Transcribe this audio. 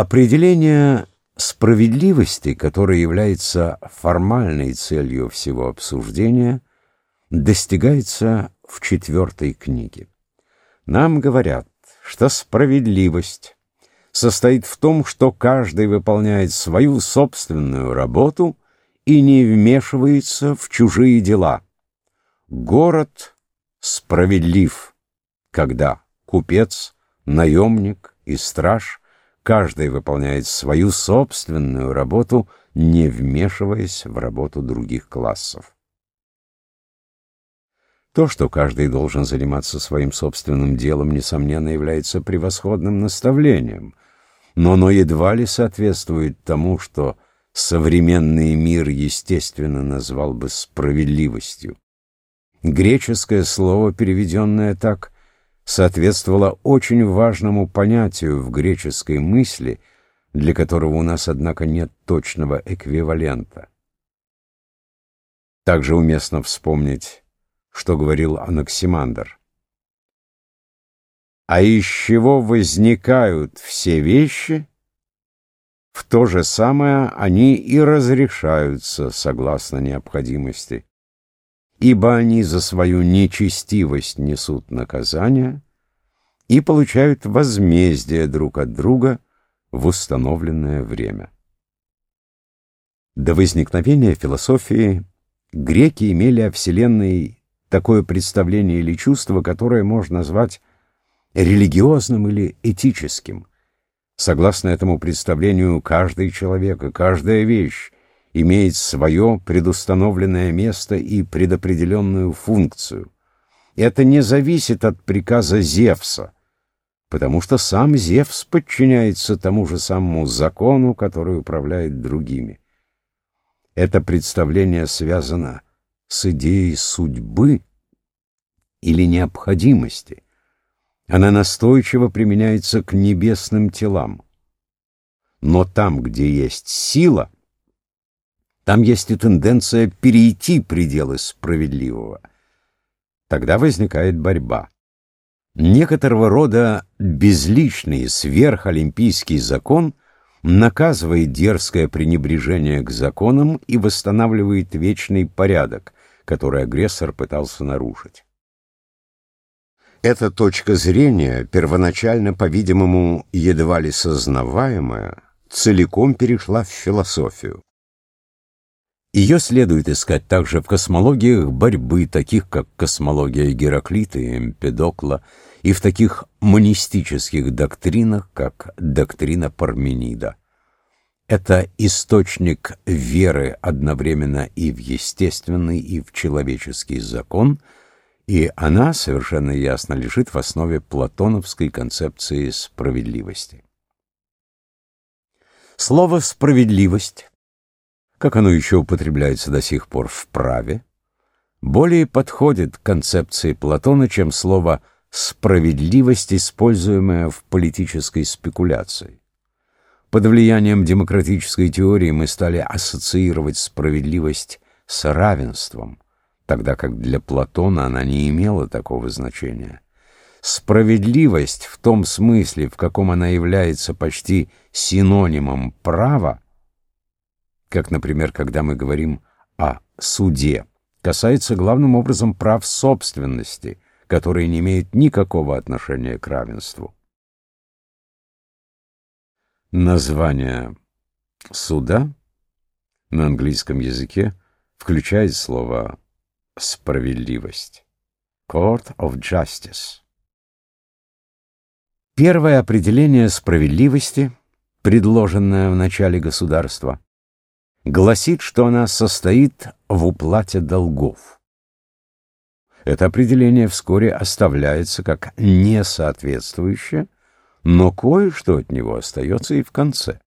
Определение справедливости, которое является формальной целью всего обсуждения, достигается в четвертой книге. Нам говорят, что справедливость состоит в том, что каждый выполняет свою собственную работу и не вмешивается в чужие дела. Город справедлив, когда купец, наемник и страж каждый выполняет свою собственную работу, не вмешиваясь в работу других классов. То, что каждый должен заниматься своим собственным делом, несомненно, является превосходным наставлением, но оно едва ли соответствует тому, что современный мир, естественно, назвал бы справедливостью. Греческое слово, переведенное так, соответствовало очень важному понятию в греческой мысли, для которого у нас, однако, нет точного эквивалента. Также уместно вспомнить что говорил Анаксимандр. А из чего возникают все вещи, в то же самое они и разрешаются согласно необходимости, ибо они за свою нечестивость несут наказание и получают возмездие друг от друга в установленное время. До возникновения философии греки имели о Вселенной такое представление или чувство, которое можно назвать религиозным или этическим. Согласно этому представлению, каждый человек и каждая вещь имеет свое предустановленное место и предопределенную функцию. Это не зависит от приказа Зевса, потому что сам Зевс подчиняется тому же самому закону, который управляет другими. Это представление связано с идеей судьбы или необходимости. Она настойчиво применяется к небесным телам. Но там, где есть сила, там есть и тенденция перейти пределы справедливого. Тогда возникает борьба. Некоторого рода безличный сверхолимпийский закон — наказывает дерзкое пренебрежение к законам и восстанавливает вечный порядок, который агрессор пытался нарушить. Эта точка зрения, первоначально, по-видимому, едва ли сознаваемая, целиком перешла в философию. Ее следует искать также в космологиях борьбы, таких как космология Гераклита и Эмпедокла, и в таких монистических доктринах, как доктрина Парменида. Это источник веры одновременно и в естественный, и в человеческий закон, и она, совершенно ясно, лежит в основе платоновской концепции справедливости. Слово «справедливость», как оно еще употребляется до сих пор в праве, более подходит к концепции Платона, чем слово «справедливость», используемая в политической спекуляции. Под влиянием демократической теории мы стали ассоциировать справедливость с равенством, тогда как для Платона она не имела такого значения. Справедливость в том смысле, в каком она является почти синонимом права, как, например, когда мы говорим о суде, касается главным образом прав собственности – которые не имеют никакого отношения к равенству. Название суда на английском языке включает слово «справедливость» — «court of justice». Первое определение справедливости, предложенное в начале государства, гласит, что она состоит в уплате долгов. Это определение вскоре оставляется как несоответствующее, но кое-что от него остается и в конце.